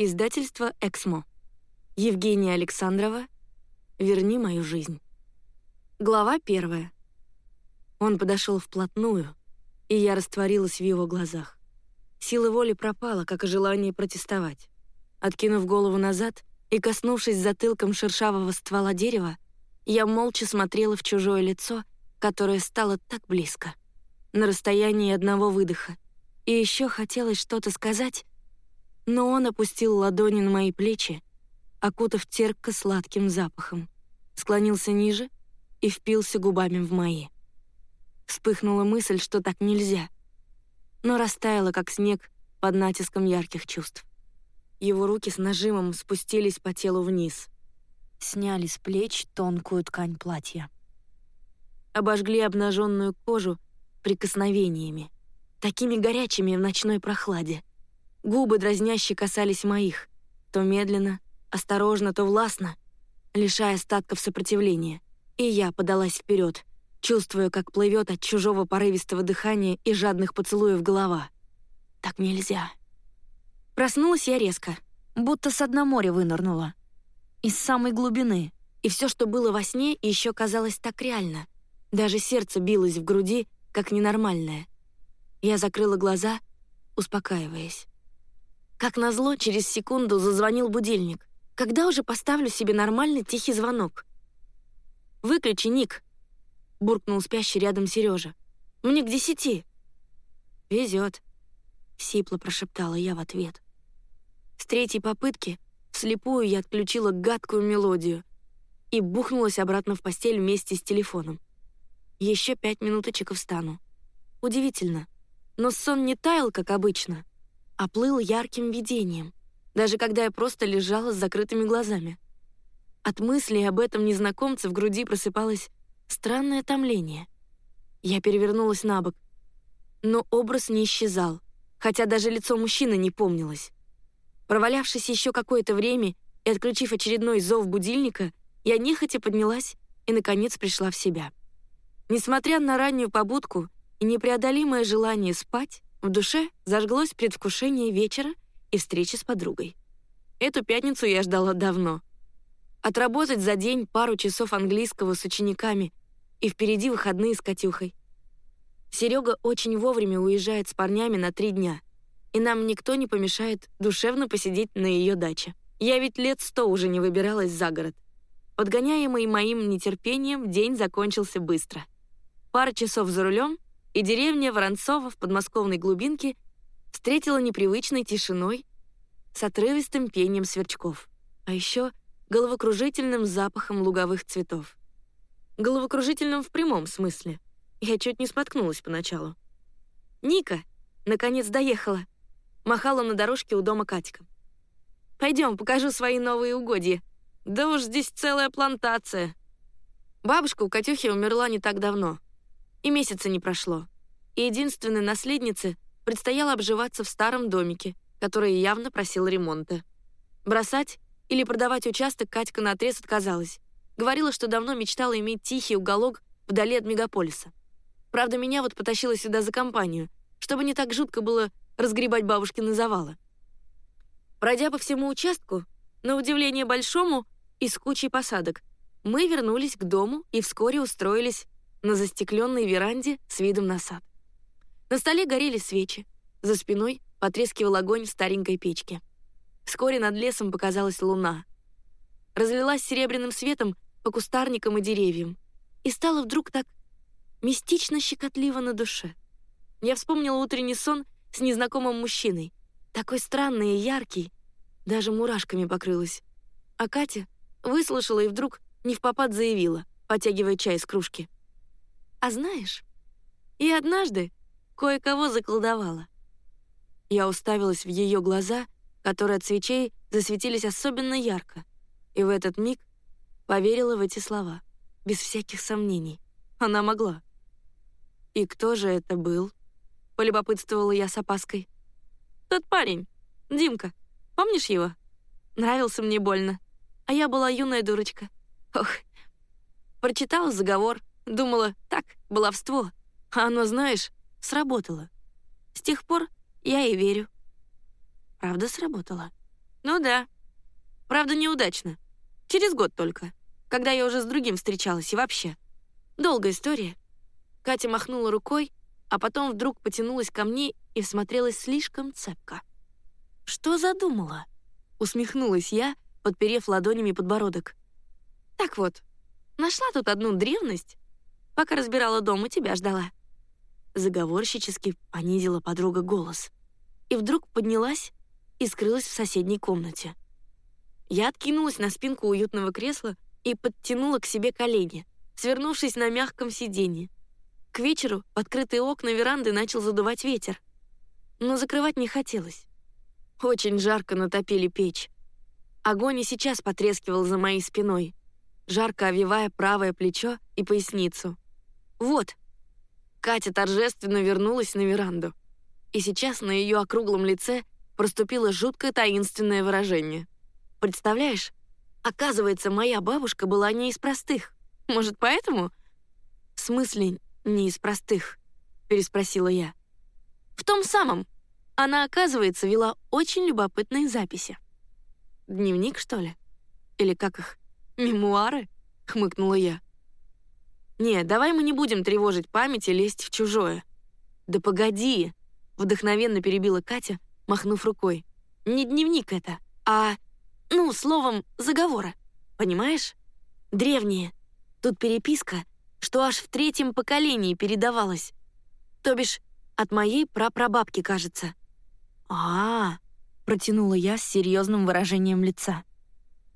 Издательство «Эксмо». Евгения Александрова. «Верни мою жизнь». Глава первая. Он подошел вплотную, и я растворилась в его глазах. Сила воли пропала, как и желание протестовать. Откинув голову назад и коснувшись затылком шершавого ствола дерева, я молча смотрела в чужое лицо, которое стало так близко. На расстоянии одного выдоха. И еще хотелось что-то сказать, но он опустил ладони на мои плечи, окутав терпко сладким запахом, склонился ниже и впился губами в мои. Вспыхнула мысль, что так нельзя, но растаяла, как снег, под натиском ярких чувств. Его руки с нажимом спустились по телу вниз, сняли с плеч тонкую ткань платья. Обожгли обнаженную кожу прикосновениями, такими горячими в ночной прохладе. Губы дразняще касались моих, то медленно, осторожно, то властно, лишая остатков сопротивления. И я подалась вперед, чувствуя, как плывет от чужого порывистого дыхания и жадных поцелуев голова. Так нельзя. Проснулась я резко, будто с дна моря вынырнула. Из самой глубины. И все, что было во сне, еще казалось так реально. Даже сердце билось в груди, как ненормальное. Я закрыла глаза, успокаиваясь. Как назло, через секунду зазвонил будильник. Когда уже поставлю себе нормальный тихий звонок? «Выключи, Ник!» — буркнул спящий рядом Сережа. «Мне к десяти!» «Везет!» — сипло прошептала я в ответ. С третьей попытки вслепую я отключила гадкую мелодию и бухнулась обратно в постель вместе с телефоном. Еще пять минуточек встану. Удивительно, но сон не таял, как обычно — оплыл ярким видением, даже когда я просто лежала с закрытыми глазами. От мыслей об этом незнакомце в груди просыпалось странное томление. Я перевернулась на бок, но образ не исчезал, хотя даже лицо мужчины не помнилось. Провалявшись еще какое-то время и отключив очередной зов будильника, я нехотя поднялась и, наконец, пришла в себя. Несмотря на раннюю побудку и непреодолимое желание спать, в душе зажглось предвкушение вечера и встречи с подругой. Эту пятницу я ждала давно. Отработать за день пару часов английского с учениками и впереди выходные с Катюхой. Серега очень вовремя уезжает с парнями на три дня, и нам никто не помешает душевно посидеть на ее даче. Я ведь лет сто уже не выбиралась за город. Подгоняемый моим нетерпением, день закончился быстро. Пара часов за рулем — и деревня Воронцова в подмосковной глубинке встретила непривычной тишиной с отрывистым пением сверчков, а еще головокружительным запахом луговых цветов. Головокружительным в прямом смысле. Я чуть не споткнулась поначалу. «Ника!» Наконец доехала. Махала на дорожке у дома Катика. «Пойдем, покажу свои новые угодья. Да уж здесь целая плантация». Бабушка у Катюхи умерла не так давно — и месяца не прошло. И единственной наследнице предстояло обживаться в старом домике, который явно просил ремонта. Бросать или продавать участок Катька наотрез отказалась. Говорила, что давно мечтала иметь тихий уголок вдали от мегаполиса. Правда, меня вот потащила сюда за компанию, чтобы не так жутко было разгребать бабушкины завалы. Пройдя по всему участку, на удивление большому и с кучей посадок, мы вернулись к дому и вскоре устроились на застекленной веранде с видом на сад. На столе горели свечи, за спиной потрескивал огонь в старенькой печке. Вскоре над лесом показалась луна. Разлилась серебряным светом по кустарникам и деревьям. И стало вдруг так мистично щекотливо на душе. Я вспомнила утренний сон с незнакомым мужчиной. Такой странный и яркий, даже мурашками покрылась. А Катя выслушала и вдруг не в попад заявила, потягивая чай из кружки. А знаешь, и однажды кое-кого заколдовала. Я уставилась в ее глаза, которые от свечей засветились особенно ярко, и в этот миг поверила в эти слова, без всяких сомнений. Она могла. «И кто же это был?» — полюбопытствовала я с опаской. «Тот парень, Димка. Помнишь его? Нравился мне больно. А я была юная дурочка. Ох. Прочитала заговор, Думала, так, баловство. А оно, знаешь, сработало. С тех пор я и верю. Правда сработало? Ну да. Правда, неудачно. Через год только, когда я уже с другим встречалась и вообще. Долгая история. Катя махнула рукой, а потом вдруг потянулась ко мне и всмотрелась слишком цепко. «Что задумала?» — усмехнулась я, подперев ладонями подбородок. «Так вот, нашла тут одну древность, пока разбирала дом и тебя ждала». Заговорщически понизила подруга голос. И вдруг поднялась и скрылась в соседней комнате. Я откинулась на спинку уютного кресла и подтянула к себе колени, свернувшись на мягком сиденье. К вечеру открытые окна веранды начал задувать ветер. Но закрывать не хотелось. Очень жарко натопили печь. Огонь и сейчас потрескивал за моей спиной, жарко овивая правое плечо и поясницу. Вот. Катя торжественно вернулась на веранду. И сейчас на ее округлом лице проступило жуткое таинственное выражение. Представляешь, оказывается, моя бабушка была не из простых. Может, поэтому? В смысле, не из простых? Переспросила я. В том самом, она, оказывается, вела очень любопытные записи. Дневник, что ли? Или как их? Мемуары? Хмыкнула я. Не, давай мы не будем тревожить память и лезть в чужое. Да погоди, вдохновенно перебила Катя, махнув рукой. Не дневник это, а, ну, словом, заговоры. Понимаешь? Древние. Тут переписка, что аж в третьем поколении передавалась. То бишь, от моей прапрабабки, кажется а, -а, -а протянула я с серьезным выражением лица.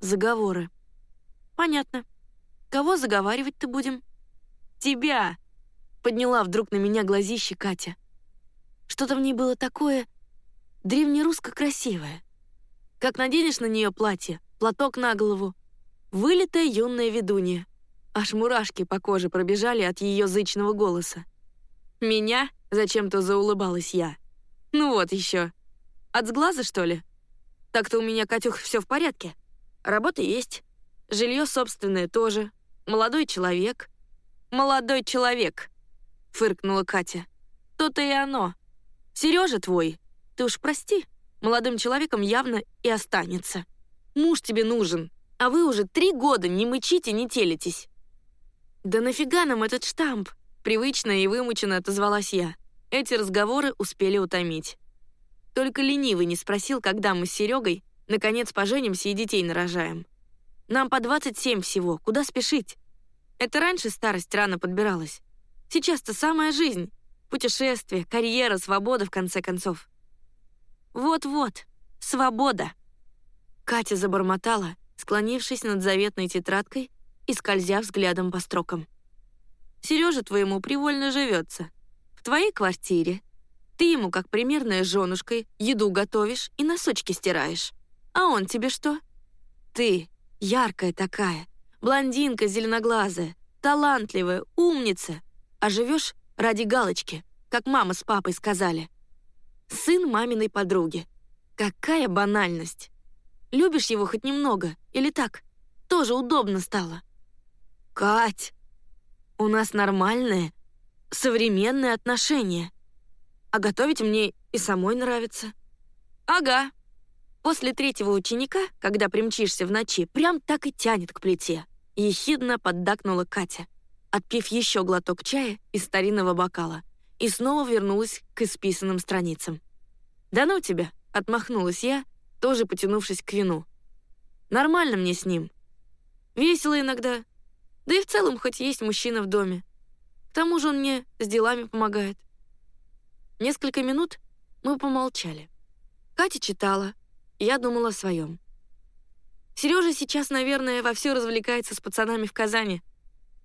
«Заговоры. Понятно. Кого заговаривать-то будем?» «Тебя!» — подняла вдруг на меня глазище Катя. Что-то в ней было такое древнерусско-красивое. Как наденешь на нее платье, платок на голову. Вылитая юная ведунья. Аж мурашки по коже пробежали от ее зычного голоса. «Меня?» — зачем-то заулыбалась я. «Ну вот еще. От сглаза, что ли? Так-то у меня, Катюх, все в порядке. Работа есть. Жилье собственное тоже. Молодой человек. Молодой человек, фыркнула Катя. То-то и оно. Сережа твой, ты уж прости, молодым человеком явно и останется. Муж тебе нужен, а вы уже три года не мычите, не телитесь. Да нафига нам этот штамп? Привычно и вымученно отозвалась я. Эти разговоры успели утомить. Только ленивый не спросил, когда мы с Серегой наконец поженимся и детей нарожаем. Нам по 27 всего, куда спешить? Это раньше старость рано подбиралась. Сейчас-то самая жизнь. Путешествие, карьера, свобода, в конце концов. Вот-вот, свобода. Катя забормотала, склонившись над заветной тетрадкой и скользя взглядом по строкам. Сережа твоему привольно живется. В твоей квартире, ты ему, как примерная женушка, еду готовишь и носочки стираешь. А он тебе что? Ты, яркая такая, блондинка зеленоглазая, талантливая, умница, а живешь ради галочки, как мама с папой сказали. Сын маминой подруги. Какая банальность. Любишь его хоть немного, или так? Тоже удобно стало. Кать, у нас нормальные, современные отношения — а готовить мне и самой нравится. Ага. После третьего ученика, когда примчишься в ночи, прям так и тянет к плите. Ехидно поддакнула Катя, отпив еще глоток чая из старинного бокала, и снова вернулась к исписанным страницам. «Да ну тебя!» — отмахнулась я, тоже потянувшись к вину. «Нормально мне с ним. Весело иногда. Да и в целом хоть есть мужчина в доме. К тому же он мне с делами помогает. Несколько минут мы помолчали. Катя читала, я думала о своем. Сережа сейчас, наверное, вовсю развлекается с пацанами в Казани.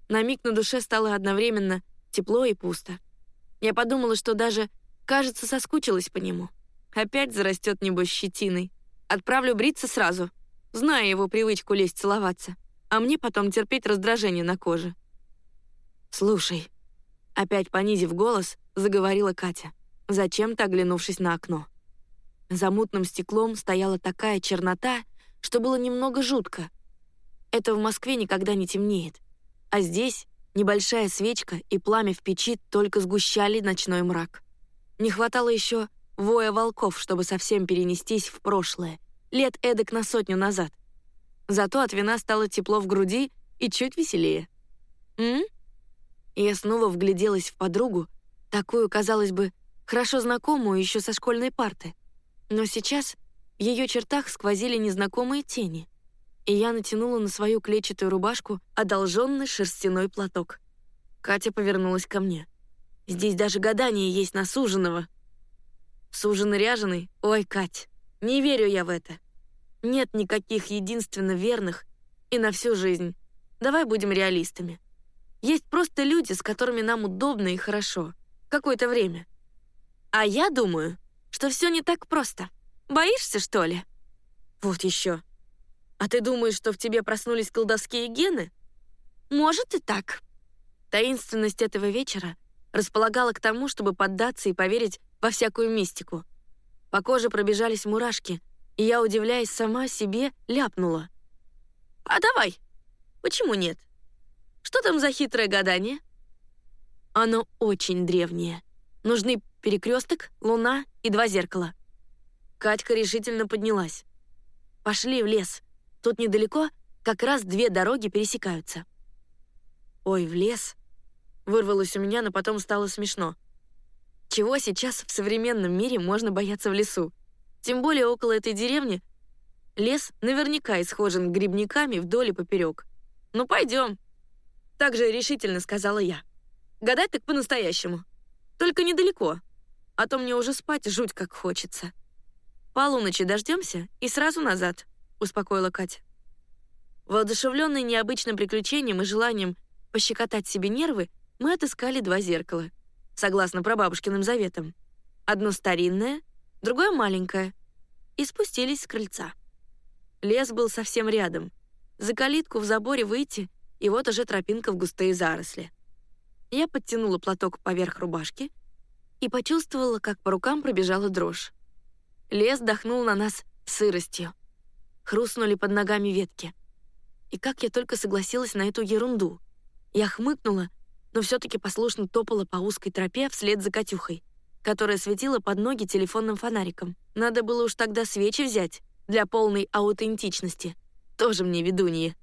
На миг на душе стало одновременно тепло и пусто. Я подумала, что даже, кажется, соскучилась по нему. Опять зарастет, небось, щетиной. Отправлю бриться сразу, зная его привычку лезть целоваться, а мне потом терпеть раздражение на коже. «Слушай», — опять понизив голос, заговорила Катя зачем-то оглянувшись на окно. За мутным стеклом стояла такая чернота, что было немного жутко. Это в Москве никогда не темнеет. А здесь небольшая свечка и пламя в печи только сгущали ночной мрак. Не хватало еще воя волков, чтобы совсем перенестись в прошлое лет эдак на сотню назад. Зато от вина стало тепло в груди и чуть веселее. «М?», я снова вгляделась в подругу, такую, казалось бы, хорошо знакомую еще со школьной парты. Но сейчас ее чертах сквозили незнакомые тени, и я натянула на свою клетчатую рубашку одолженный шерстяной платок. Катя повернулась ко мне. «Здесь даже гадание есть на суженого». «Суженый ряженый? Ой, Кать, не верю я в это. Нет никаких единственно верных и на всю жизнь. Давай будем реалистами. Есть просто люди, с которыми нам удобно и хорошо. Какое-то время. А я думаю, что все не так просто. Боишься, что ли? Вот еще. А ты думаешь, что в тебе проснулись колдовские гены? Может и так. Таинственность этого вечера располагала к тому, чтобы поддаться и поверить во всякую мистику. По коже пробежались мурашки, и я, удивляясь сама себе, ляпнула. «А давай! Почему нет? Что там за хитрое гадание?» Оно очень древнее. Нужны перекресток, луна и два зеркала. Катька решительно поднялась. «Пошли в лес. Тут недалеко как раз две дороги пересекаются». «Ой, в лес?» Вырвалось у меня, но потом стало смешно. Чего сейчас в современном мире можно бояться в лесу? Тем более около этой деревни лес наверняка исхожен грибниками вдоль и поперек. «Ну, пойдем», так же решительно сказала я. Гадать так по-настоящему. Только недалеко. А то мне уже спать жуть как хочется. Полуночи дождемся и сразу назад, успокоила Катя. Воодушевленные необычным приключением и желанием пощекотать себе нервы, мы отыскали два зеркала, согласно прабабушкиным заветам. Одно старинное, другое маленькое, и спустились с крыльца. Лес был совсем рядом. За калитку в заборе выйти и вот уже тропинка в густые заросли. Я подтянула платок поверх рубашки и почувствовала, как по рукам пробежала дрожь. Лес дохнул на нас сыростью. Хрустнули под ногами ветки. И как я только согласилась на эту ерунду. Я хмыкнула, но все-таки послушно топала по узкой тропе вслед за Катюхой, которая светила под ноги телефонным фонариком. Надо было уж тогда свечи взять для полной аутентичности. Тоже мне ведунье.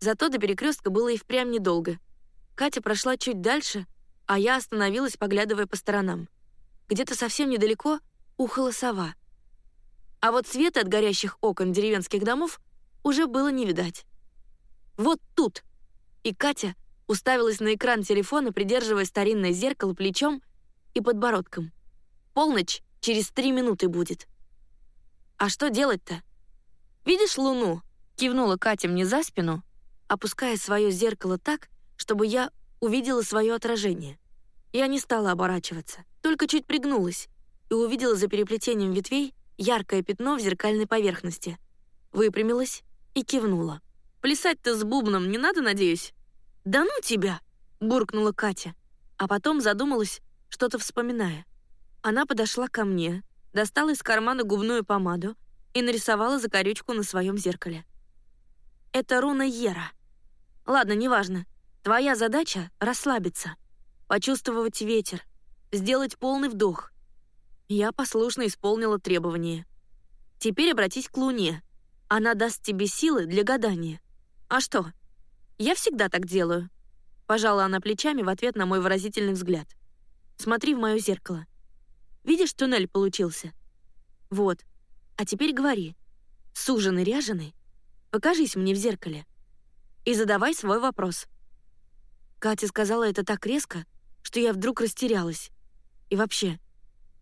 Зато до перекрестка было и впрямь недолго. Катя прошла чуть дальше, а я остановилась, поглядывая по сторонам. Где-то совсем недалеко ухала сова. А вот света от горящих окон деревенских домов уже было не видать. «Вот тут!» И Катя уставилась на экран телефона, придерживая старинное зеркало плечом и подбородком. «Полночь через три минуты будет». «А что делать-то?» «Видишь луну?» — кивнула Катя мне за спину, опуская свое зеркало так, чтобы я увидела свое отражение. Я не стала оборачиваться, только чуть пригнулась и увидела за переплетением ветвей яркое пятно в зеркальной поверхности. Выпрямилась и кивнула. «Плясать-то с бубном не надо, надеюсь?» «Да ну тебя!» — буркнула Катя, а потом задумалась, что-то вспоминая. Она подошла ко мне, достала из кармана губную помаду и нарисовала закорючку на своем зеркале. «Это руна Ера», Ладно, неважно. Твоя задача — расслабиться, почувствовать ветер, сделать полный вдох. Я послушно исполнила требование. Теперь обратись к Луне. Она даст тебе силы для гадания. А что? Я всегда так делаю. Пожала она плечами в ответ на мой выразительный взгляд. Смотри в мое зеркало. Видишь, туннель получился? Вот. А теперь говори. Суженый, ряженый? Покажись мне в зеркале и задавай свой вопрос». Катя сказала это так резко, что я вдруг растерялась. И вообще,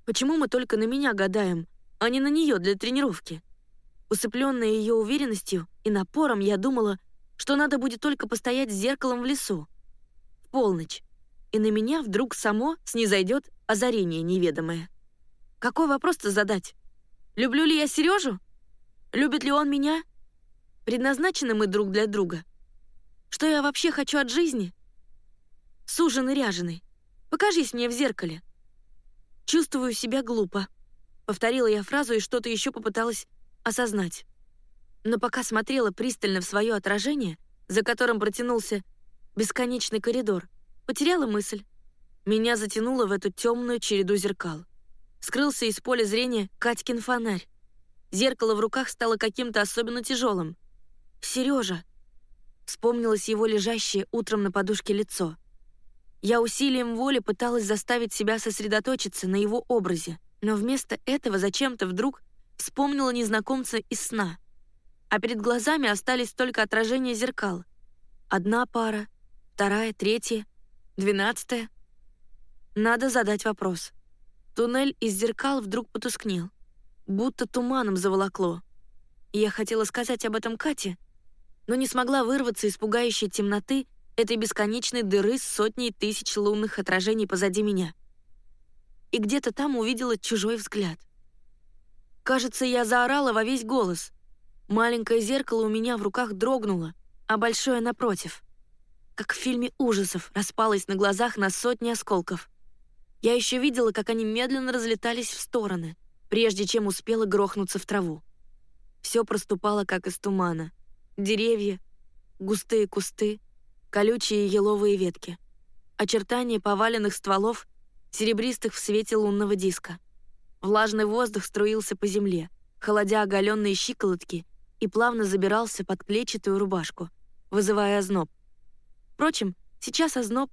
почему мы только на меня гадаем, а не на нее для тренировки? Усыпленная ее уверенностью и напором, я думала, что надо будет только постоять с зеркалом в лесу. В полночь. И на меня вдруг само снизойдет озарение неведомое. Какой вопрос-то задать? Люблю ли я Сережу? Любит ли он меня? Предназначены мы друг для друга — что я вообще хочу от жизни? Суженый ряженый, покажись мне в зеркале. Чувствую себя глупо. Повторила я фразу и что-то еще попыталась осознать. Но пока смотрела пристально в свое отражение, за которым протянулся бесконечный коридор, потеряла мысль. Меня затянуло в эту темную череду зеркал. Скрылся из поля зрения Катькин фонарь. Зеркало в руках стало каким-то особенно тяжелым. Сережа. Вспомнилось его лежащее утром на подушке лицо. Я усилием воли пыталась заставить себя сосредоточиться на его образе, но вместо этого зачем-то вдруг вспомнила незнакомца из сна. А перед глазами остались только отражения зеркал. Одна пара, вторая, третья, двенадцатая. Надо задать вопрос. Туннель из зеркал вдруг потускнел, будто туманом заволокло. Я хотела сказать об этом Кате, но не смогла вырваться из пугающей темноты этой бесконечной дыры с сотней тысяч лунных отражений позади меня. И где-то там увидела чужой взгляд. Кажется, я заорала во весь голос. Маленькое зеркало у меня в руках дрогнуло, а большое напротив. Как в фильме ужасов распалось на глазах на сотни осколков. Я еще видела, как они медленно разлетались в стороны, прежде чем успела грохнуться в траву. Все проступало, как из тумана. Деревья, густые кусты, колючие еловые ветки. Очертания поваленных стволов, серебристых в свете лунного диска. Влажный воздух струился по земле, холодя оголенные щиколотки и плавно забирался под клетчатую рубашку, вызывая озноб. Впрочем, сейчас озноб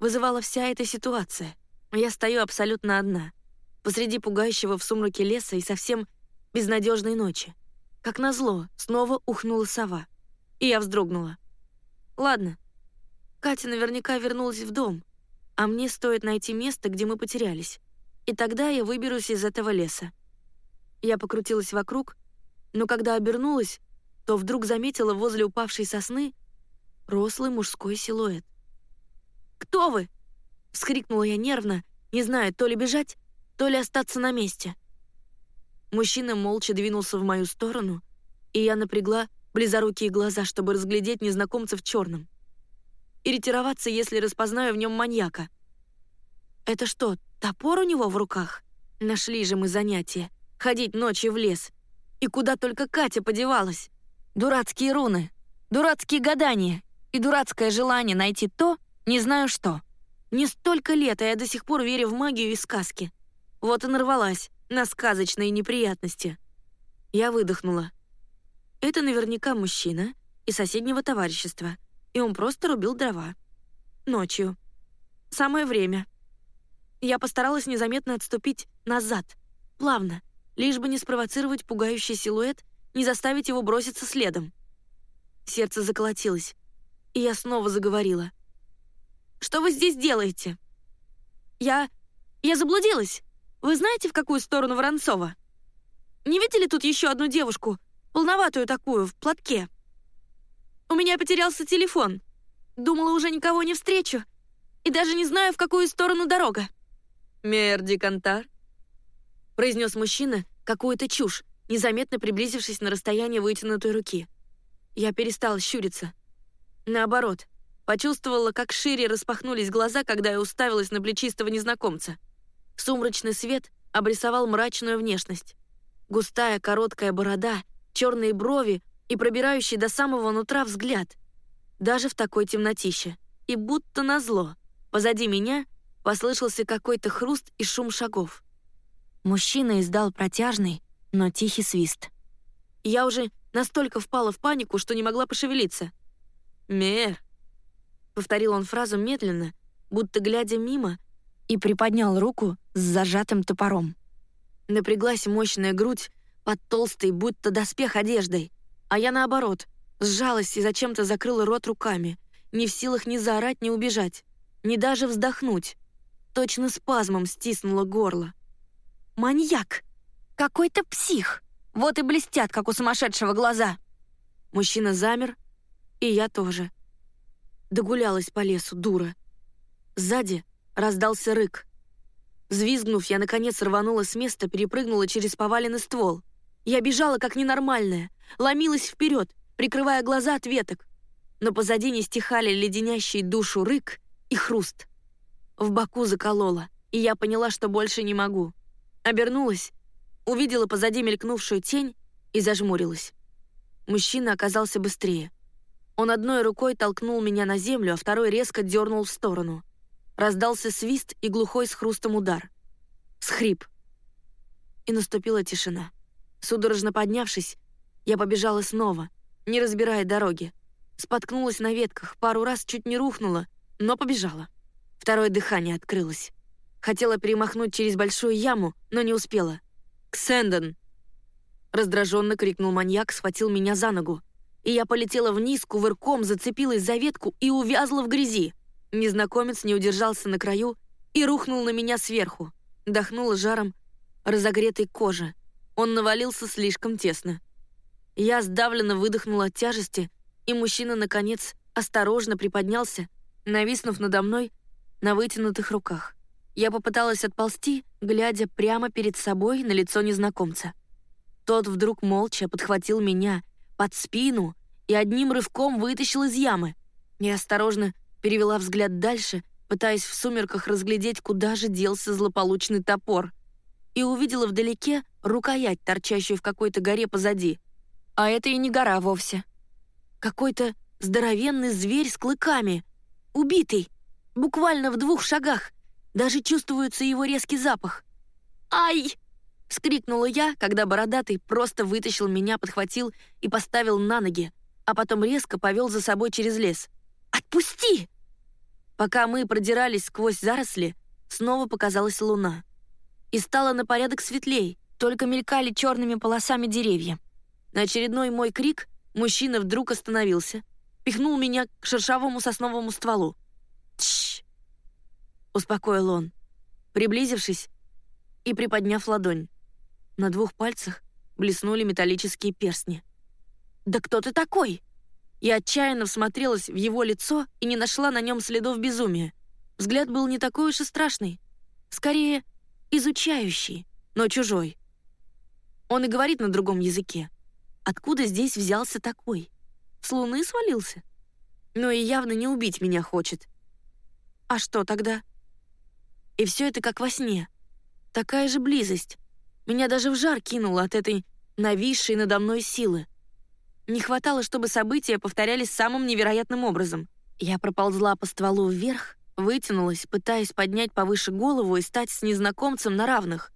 вызывала вся эта ситуация. Я стою абсолютно одна, посреди пугающего в сумраке леса и совсем безнадежной ночи. Как назло, снова ухнула сова. И я вздрогнула. Ладно. Катя наверняка вернулась в дом, а мне стоит найти место, где мы потерялись. И тогда я выберусь из этого леса. Я покрутилась вокруг, но когда обернулась, то вдруг заметила возле упавшей сосны рослый мужской силуэт. «Кто вы?» — вскрикнула я нервно, не зная, то ли бежать, то ли остаться на месте. Мужчина молча двинулся в мою сторону, и я напрягла близорукие глаза, чтобы разглядеть незнакомца в черном. И ретироваться, если распознаю в нем маньяка. Это что, топор у него в руках? Нашли же мы занятие. Ходить ночью в лес. И куда только Катя подевалась. Дурацкие руны, дурацкие гадания и дурацкое желание найти то, не знаю что. Не столько лет, а я до сих пор верю в магию и сказки. Вот и нарвалась на сказочные неприятности. Я выдохнула. Это наверняка мужчина из соседнего товарищества, и он просто рубил дрова. Ночью. Самое время. Я постаралась незаметно отступить назад, плавно, лишь бы не спровоцировать пугающий силуэт, не заставить его броситься следом. Сердце заколотилось, и я снова заговорила. «Что вы здесь делаете?» «Я... я заблудилась!» Вы знаете, в какую сторону Воронцова? Не видели тут еще одну девушку, полноватую такую, в платке? У меня потерялся телефон. Думала, уже никого не встречу. И даже не знаю, в какую сторону дорога. «Мерди Кантар», — произнес мужчина какую-то чушь, незаметно приблизившись на расстояние вытянутой руки. Я перестала щуриться. Наоборот, почувствовала, как шире распахнулись глаза, когда я уставилась на плечистого незнакомца — Сумрачный свет обрисовал мрачную внешность. Густая короткая борода, черные брови и пробирающий до самого нутра взгляд. Даже в такой темнотище. И будто назло. Позади меня послышался какой-то хруст и шум шагов. Мужчина издал протяжный, но тихий свист. Я уже настолько впала в панику, что не могла пошевелиться. «Мер», — повторил он фразу медленно, будто глядя мимо и приподнял руку с зажатым топором. Напряглась мощная грудь под толстой, будто доспех одеждой, а я наоборот, сжалась и зачем-то закрыла рот руками, не в силах ни заорать, ни убежать, ни даже вздохнуть. Точно спазмом стиснуло горло. «Маньяк! Какой-то псих! Вот и блестят, как у сумасшедшего глаза!» Мужчина замер, и я тоже. Догулялась по лесу, дура. Сзади Раздался рык. Взвизгнув, я, наконец, рванула с места, перепрыгнула через поваленный ствол. Я бежала, как ненормальная, ломилась вперед, прикрывая глаза от веток. Но позади не стихали леденящий душу рык и хруст. В боку заколола, и я поняла, что больше не могу. Обернулась, увидела позади мелькнувшую тень и зажмурилась. Мужчина оказался быстрее. Он одной рукой толкнул меня на землю, а второй резко дернул в сторону. Раздался свист и глухой с хрустом удар. Схрип. И наступила тишина. Судорожно поднявшись, я побежала снова, не разбирая дороги. Споткнулась на ветках, пару раз чуть не рухнула, но побежала. Второе дыхание открылось. Хотела перемахнуть через большую яму, но не успела. «Ксендон!» Раздраженно крикнул маньяк, схватил меня за ногу. И я полетела вниз, кувырком зацепилась за ветку и увязла в грязи. Незнакомец не удержался на краю и рухнул на меня сверху. Дохнула жаром разогретой кожи. Он навалился слишком тесно. Я сдавленно выдохнула от тяжести, и мужчина, наконец, осторожно приподнялся, нависнув надо мной на вытянутых руках. Я попыталась отползти, глядя прямо перед собой на лицо незнакомца. Тот вдруг молча подхватил меня под спину и одним рывком вытащил из ямы. Я осторожно перевела взгляд дальше, пытаясь в сумерках разглядеть, куда же делся злополучный топор, и увидела вдалеке рукоять, торчащую в какой-то горе позади. А это и не гора вовсе. Какой-то здоровенный зверь с клыками. Убитый. Буквально в двух шагах. Даже чувствуется его резкий запах. «Ай!» — вскрикнула я, когда бородатый просто вытащил меня, подхватил и поставил на ноги, а потом резко повел за собой через лес. «Отпусти!» Пока мы продирались сквозь заросли, снова показалась луна. И стало на порядок светлей, только мелькали черными полосами деревья. На очередной мой крик мужчина вдруг остановился, пихнул меня к шершавому сосновому стволу. «Тш!» — успокоил он, приблизившись и приподняв ладонь. На двух пальцах блеснули металлические перстни. «Да кто ты такой?» Я отчаянно всмотрелась в его лицо и не нашла на нем следов безумия. Взгляд был не такой уж и страшный. Скорее, изучающий, но чужой. Он и говорит на другом языке. Откуда здесь взялся такой? С луны свалился? Но и явно не убить меня хочет. А что тогда? И все это как во сне. Такая же близость. Меня даже в жар кинуло от этой нависшей надо мной силы. Не хватало, чтобы события повторялись самым невероятным образом. Я проползла по стволу вверх, вытянулась, пытаясь поднять повыше голову и стать с незнакомцем на равных.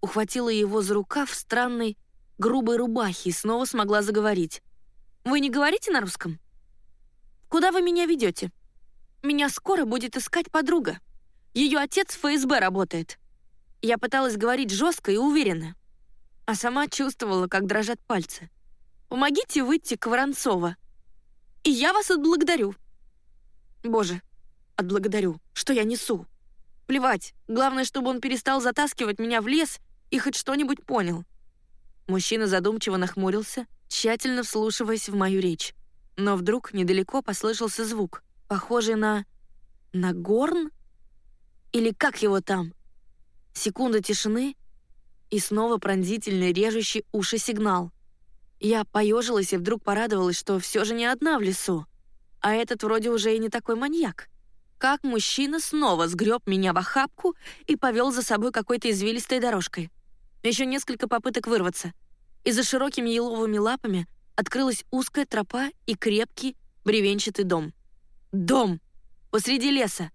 Ухватила его за рукав в странной, грубой рубахе и снова смогла заговорить. «Вы не говорите на русском? Куда вы меня ведете? Меня скоро будет искать подруга. Ее отец в ФСБ работает». Я пыталась говорить жестко и уверенно, а сама чувствовала, как дрожат пальцы. Помогите выйти к Воронцова. И я вас отблагодарю. Боже, отблагодарю. Что я несу? Плевать. Главное, чтобы он перестал затаскивать меня в лес и хоть что-нибудь понял. Мужчина задумчиво нахмурился, тщательно вслушиваясь в мою речь. Но вдруг недалеко послышался звук, похожий на... на горн? Или как его там? Секунда тишины и снова пронзительный режущий уши сигнал — я поежилась и вдруг порадовалась, что все же не одна в лесу. А этот вроде уже и не такой маньяк. Как мужчина снова сгреб меня в охапку и повел за собой какой-то извилистой дорожкой. Еще несколько попыток вырваться. И за широкими еловыми лапами открылась узкая тропа и крепкий бревенчатый дом. Дом! Посреди леса!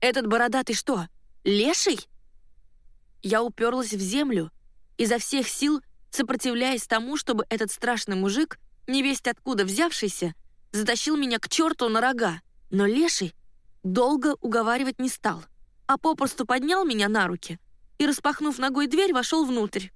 Этот бородатый что, леший? Я уперлась в землю, изо всех сил сопротивляясь тому, чтобы этот страшный мужик, невесть откуда взявшийся, затащил меня к черту на рога. Но леший долго уговаривать не стал, а попросту поднял меня на руки и, распахнув ногой дверь, вошел внутрь.